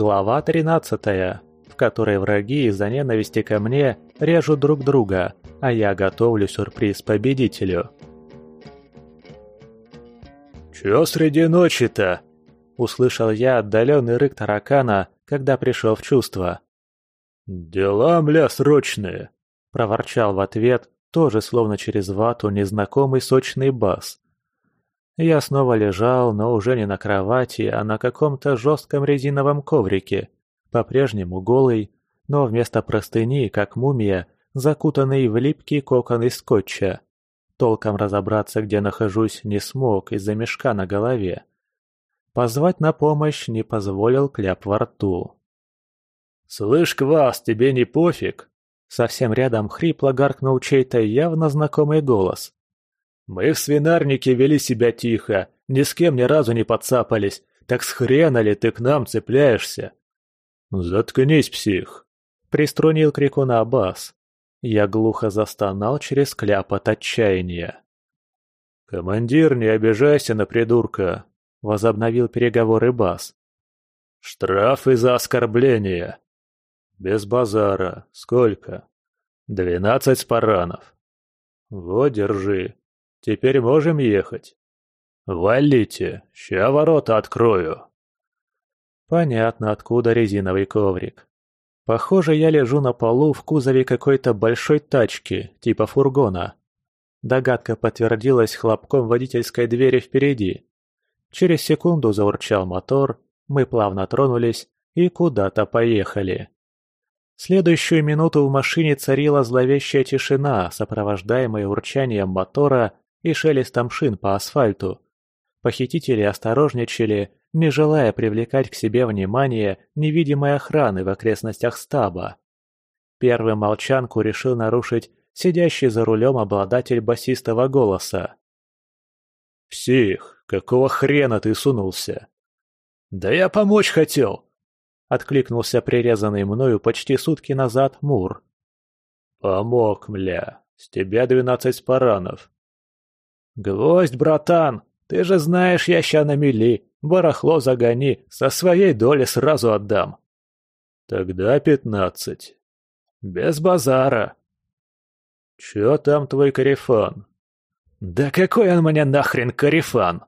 Глава 13, в которой враги из-за ненависти ко мне режут друг друга, а я готовлю сюрприз победителю. «Чё среди ночи-то?» – услышал я отдаленный рык таракана, когда пришел в чувство. «Дела, мля, срочные!» – проворчал в ответ, тоже словно через вату, незнакомый сочный бас. Я снова лежал, но уже не на кровати, а на каком-то жестком резиновом коврике, по-прежнему голый, но вместо простыни, как мумия, закутанный в липкий кокон из скотча. Толком разобраться, где нахожусь, не смог из-за мешка на голове. Позвать на помощь не позволил кляп во рту. «Слышь, Квас, тебе не пофиг?» Совсем рядом хрипло гаркнул чей-то явно знакомый голос. Мы в свинарнике вели себя тихо, ни с кем ни разу не подцапались. Так с хрена ли ты к нам цепляешься?» «Заткнись, псих!» — приструнил крикуна бас. Я глухо застонал через кляп от отчаяния. «Командир, не обижайся на придурка!» — возобновил переговоры бас. «Штрафы за оскорбление!» «Без базара. Сколько?» «Двенадцать спаранов». «Вот, держи. Теперь можем ехать. Валите, ща ворота открою. Понятно, откуда резиновый коврик. Похоже, я лежу на полу в кузове какой-то большой тачки, типа фургона. Догадка подтвердилась хлопком водительской двери впереди. Через секунду заурчал мотор, мы плавно тронулись и куда-то поехали. Следующую минуту в машине царила зловещая тишина, сопровождаемая урчанием мотора и шелестом шин по асфальту. Похитители осторожничали, не желая привлекать к себе внимание невидимой охраны в окрестностях стаба. Первым молчанку решил нарушить сидящий за рулем обладатель басистого голоса. «Псих, какого хрена ты сунулся?» «Да я помочь хотел!» — откликнулся прирезанный мною почти сутки назад Мур. «Помог, мля, с тебя двенадцать спаранов. «Гвоздь, братан! Ты же знаешь, я ща на мели. Барахло загони, со своей доли сразу отдам». «Тогда пятнадцать. Без базара». «Чё там твой корефан?» «Да какой он мне нахрен корефан?»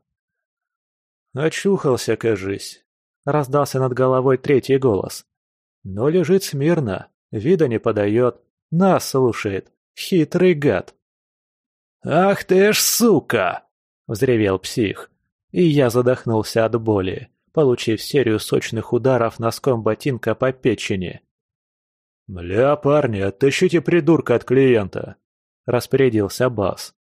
«Очухался, кажись», — раздался над головой третий голос. «Но лежит смирно, вида не подает, нас слушает, хитрый гад». «Ах ты ж сука!» – взревел псих. И я задохнулся от боли, получив серию сочных ударов носком ботинка по печени. «Бля, парни, оттащите придурка от клиента!» – распорядился Бас.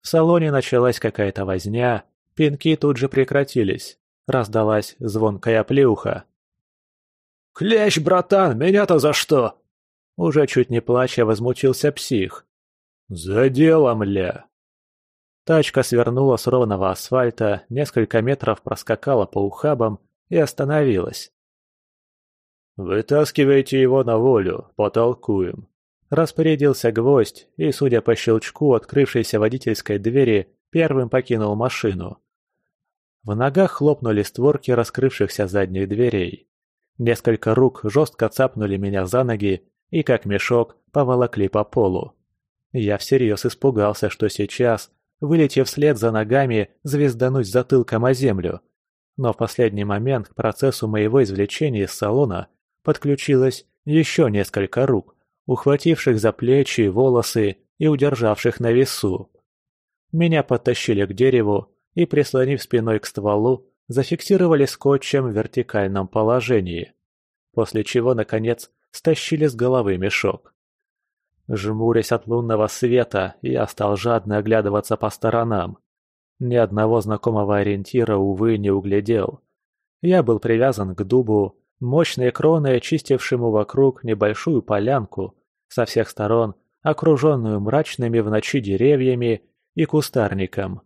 В салоне началась какая-то возня, пинки тут же прекратились. Раздалась звонкая плюха. «Клещ, братан, меня-то за что?» Уже чуть не плача возмутился псих. «За делом, ля!» Тачка свернула с ровного асфальта, несколько метров проскакала по ухабам и остановилась. «Вытаскивайте его на волю, потолкуем», – распорядился гвоздь и, судя по щелчку открывшейся водительской двери, первым покинул машину. В ногах хлопнули створки раскрывшихся задних дверей. Несколько рук жестко цапнули меня за ноги и, как мешок, поволокли по полу. Я всерьез испугался, что сейчас, вылетев вслед за ногами, звездануть затылком о землю. Но в последний момент к процессу моего извлечения из салона подключилось еще несколько рук, ухвативших за плечи, волосы и удержавших на весу. Меня подтащили к дереву и, прислонив спиной к стволу, зафиксировали скотчем в вертикальном положении, после чего, наконец, стащили с головы мешок. Жмурясь от лунного света, я стал жадно оглядываться по сторонам. Ни одного знакомого ориентира, увы, не углядел. Я был привязан к дубу, мощной кроной очистившему вокруг небольшую полянку, со всех сторон окруженную мрачными в ночи деревьями и кустарником.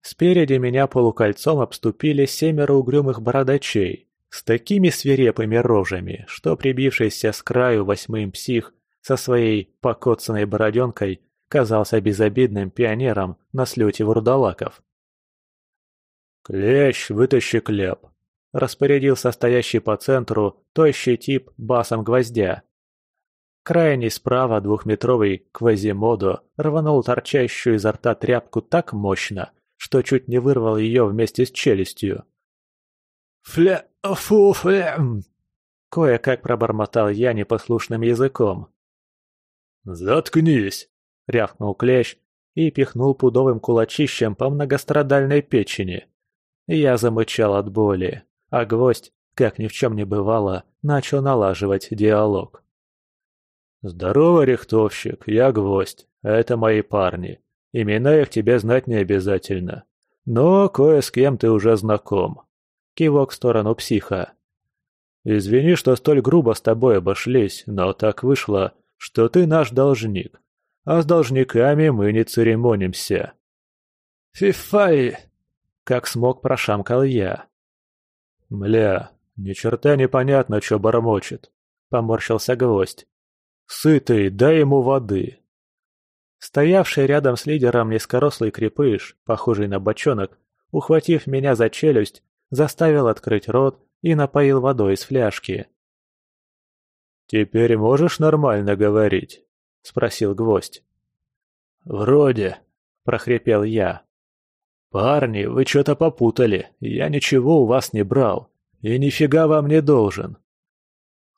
Спереди меня полукольцом обступили семеро угрюмых бородачей с такими свирепыми рожами, что прибившийся с краю восьмым псих со своей покоцанной бороденкой казался безобидным пионером на слете вурдалаков. «Клещ, вытащи кляп!» распорядился стоящий по центру тощий тип басом гвоздя. Крайний справа двухметровый Квазимодо рванул торчащую изо рта тряпку так мощно, что чуть не вырвал ее вместе с челюстью. «Фля... фу... фля...» Кое-как пробормотал я непослушным языком. «Заткнись!» — рявкнул Клещ и пихнул пудовым кулачищем по многострадальной печени. Я замычал от боли, а гвоздь, как ни в чем не бывало, начал налаживать диалог. «Здорово, рихтовщик, я гвоздь, а это мои парни. Имена их тебе знать не обязательно. Но кое с кем ты уже знаком». Кивок в сторону психа. «Извини, что столь грубо с тобой обошлись, но так вышло, что ты наш должник. А с должниками мы не церемонимся». «Фифай!» — как смог прошамкал я. «Мля, ни черта непонятно, что бормочет», — поморщился гвоздь. «Сытый, дай ему воды». Стоявший рядом с лидером низкорослый крепыш, похожий на бочонок, ухватив меня за челюсть, заставил открыть рот и напоил водой из фляжки. «Теперь можешь нормально говорить?» — спросил гвоздь. «Вроде», — прохрипел я. «Парни, вы что-то попутали, я ничего у вас не брал, и нифига вам не должен».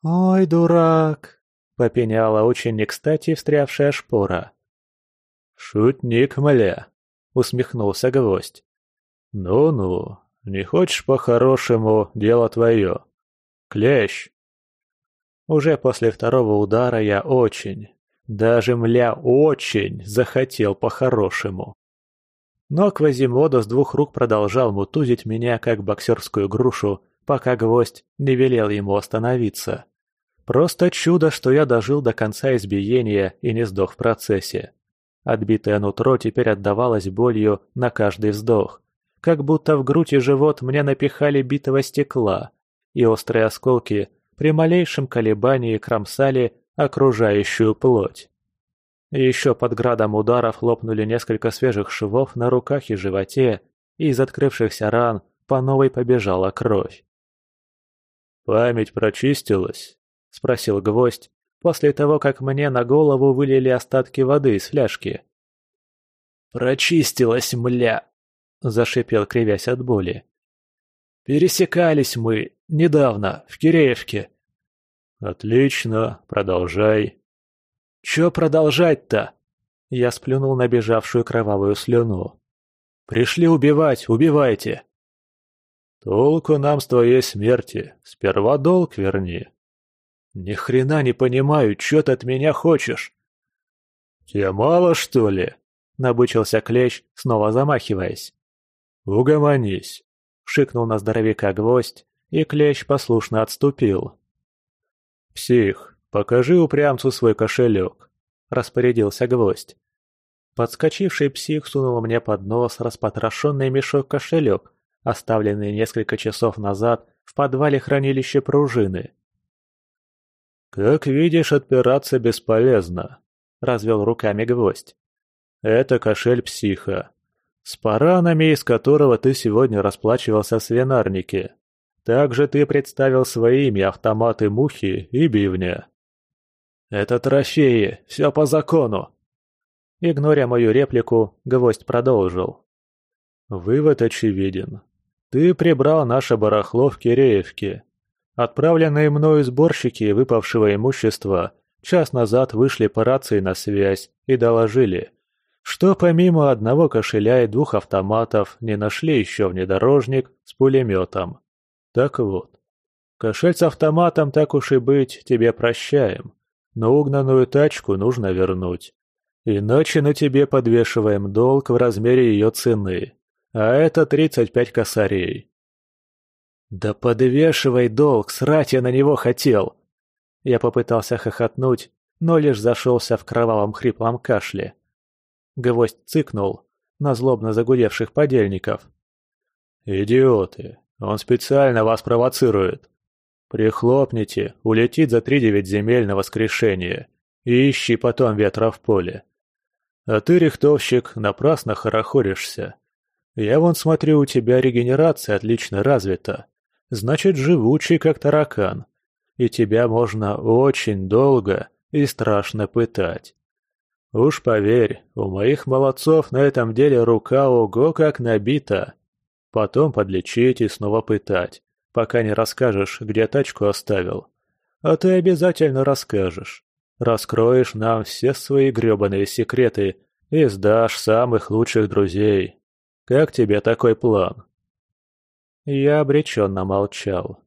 «Ой, дурак!» — попеняла очень не кстати встрявшая шпора. «Шутник, мля!» — усмехнулся гвоздь. «Ну-ну, не хочешь по-хорошему, дело твое. Клещ!» Уже после второго удара я очень, даже мля очень захотел по-хорошему. Но Квазимодо с двух рук продолжал мутузить меня, как боксерскую грушу, пока гвоздь не велел ему остановиться. Просто чудо, что я дожил до конца избиения и не сдох в процессе. Отбитое нутро теперь отдавалось болью на каждый вздох. Как будто в грудь и живот мне напихали битого стекла, и острые осколки при малейшем колебании кромсали окружающую плоть. Еще под градом ударов лопнули несколько свежих швов на руках и животе, и из открывшихся ран по новой побежала кровь. «Память прочистилась?» — спросил гвоздь, после того, как мне на голову вылили остатки воды из фляжки. «Прочистилась, мля!» — зашипел, кривясь от боли. «Пересекались мы недавно, в Киреевке». «Отлично, продолжай». «Чё продолжать-то?» Я сплюнул на бежавшую кровавую слюну. «Пришли убивать, убивайте!» «Толку нам с твоей смерти. Сперва долг верни». «Ни хрена не понимаю, чё ты от меня хочешь?» «Тебе мало, что ли?» — набычился клещ, снова замахиваясь. «Угомонись!» — шикнул на здоровяка гвоздь, и клещ послушно отступил. «Псих, покажи упрямцу свой кошелек», — распорядился гвоздь. Подскочивший псих сунул мне под нос распотрошенный мешок-кошелек, оставленный несколько часов назад в подвале хранилища пружины. «Как видишь, отпираться бесполезно», — развел руками гвоздь. «Это кошель психа, с паранами, из которого ты сегодня расплачивался в свинарнике. Также ты представил своими автоматы мухи и бивня». «Это трофеи, все по закону!» Игноря мою реплику, гвоздь продолжил. «Вывод очевиден. Ты прибрал наше барахло в Киреевке. Отправленные мною сборщики выпавшего имущества час назад вышли по рации на связь и доложили, что помимо одного кошеля и двух автоматов не нашли еще внедорожник с пулеметом. Так вот, кошель с автоматом, так уж и быть, тебе прощаем, но угнанную тачку нужно вернуть. Иначе на тебе подвешиваем долг в размере ее цены, а это 35 косарей. «Да подвешивай долг, срать я на него хотел!» Я попытался хохотнуть, но лишь зашелся в кровавом хриплом кашле. Гвоздь цыкнул на злобно загудевших подельников. «Идиоты! Он специально вас провоцирует! Прихлопните, улетит за три девять земель на воскрешение и ищи потом ветра в поле. А ты, рихтовщик, напрасно хорохоришься. Я вон смотрю, у тебя регенерация отлично развита. значит живучий, как таракан. И тебя можно очень долго и страшно пытать. Уж поверь, у моих молодцов на этом деле рука ого как набита. Потом подлечить и снова пытать, пока не расскажешь, где тачку оставил. А ты обязательно расскажешь. Раскроешь нам все свои грёбаные секреты и сдашь самых лучших друзей. Как тебе такой план?» Я обреченно молчал.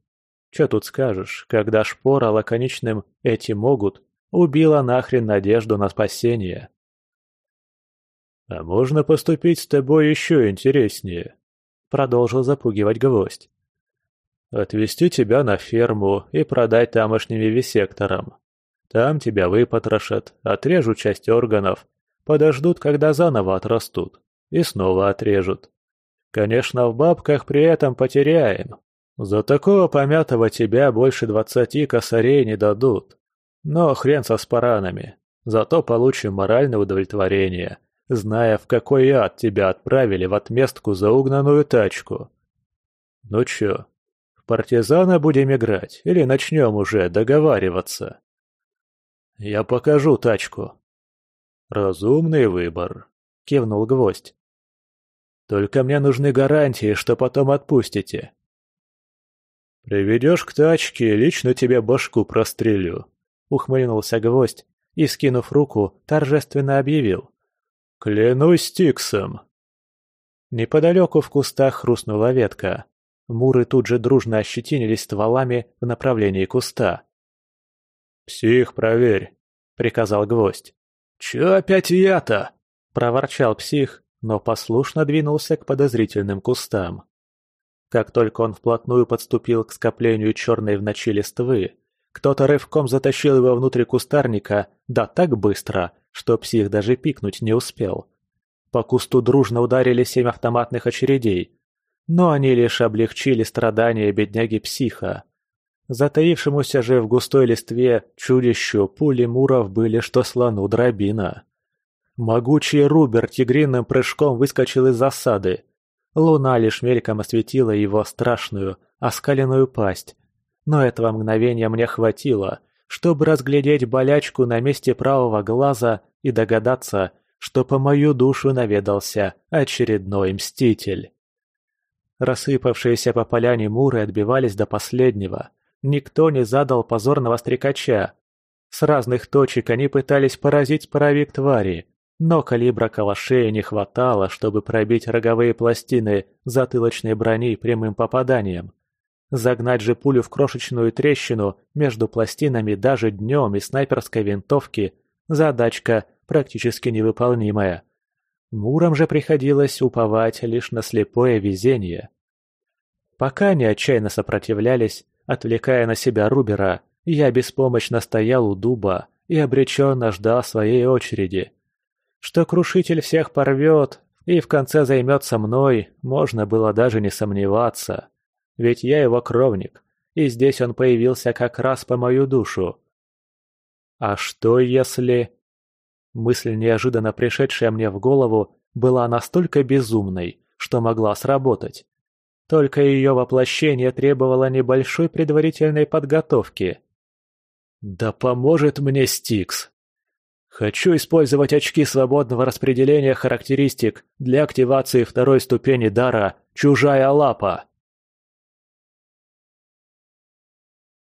Че тут скажешь, когда шпора лаконичным «эти могут» убила нахрен надежду на спасение. «А можно поступить с тобой еще интереснее», — продолжил запугивать гвоздь. «Отвезти тебя на ферму и продать тамошним вивисекторам. Там тебя выпотрошат, отрежут часть органов, подождут, когда заново отрастут, и снова отрежут. Конечно, в бабках при этом потеряем. За такого помятого тебя больше двадцати косарей не дадут. Но хрен со спаранами. Зато получим моральное удовлетворение, зная, в какой ад тебя отправили в отместку за угнанную тачку. Ну чё, в партизана будем играть или начнем уже договариваться? Я покажу тачку. Разумный выбор, кивнул гвоздь. Только мне нужны гарантии, что потом отпустите. Приведешь к тачке, лично тебе башку прострелю, ухмыльнулся гвоздь и, скинув руку, торжественно объявил. «Клянусь Тиксом!» Неподалеку в кустах хрустнула ветка. Муры тут же дружно ощетинились стволами в направлении куста. «Псих, проверь», — приказал гвоздь. «Чё опять я-то?» — проворчал псих, но послушно двинулся к подозрительным кустам. Как только он вплотную подступил к скоплению черной в ночи листвы, кто-то рывком затащил его внутрь кустарника, да так быстро, что псих даже пикнуть не успел. По кусту дружно ударили семь автоматных очередей, но они лишь облегчили страдания бедняги-психа. Затаившемуся же в густой листве чудищу пули муров были что слону дробина. Могучий Рубер тигриным прыжком выскочил из засады. Луна лишь мельком осветила его страшную, оскаленную пасть. Но этого мгновения мне хватило, чтобы разглядеть болячку на месте правого глаза и догадаться, что по мою душу наведался очередной мститель. Рассыпавшиеся по поляне муры отбивались до последнего. Никто не задал позорного стрекача. С разных точек они пытались поразить паровик твари, но калибра калашей не хватало, чтобы пробить роговые пластины затылочной брони прямым попаданием. Загнать же пулю в крошечную трещину между пластинами даже днем из снайперской винтовки – задачка практически невыполнимая. Мурам же приходилось уповать лишь на слепое везение. Пока они отчаянно сопротивлялись, Отвлекая на себя Рубера, я беспомощно стоял у дуба и обреченно ждал своей очереди. Что крушитель всех порвет и в конце займется мной, можно было даже не сомневаться. Ведь я его кровник, и здесь он появился как раз по мою душу. А что если... Мысль, неожиданно пришедшая мне в голову, была настолько безумной, что могла сработать. Только ее воплощение требовало небольшой предварительной подготовки. Да поможет мне Стикс. Хочу использовать очки свободного распределения характеристик для активации второй ступени дара «Чужая лапа».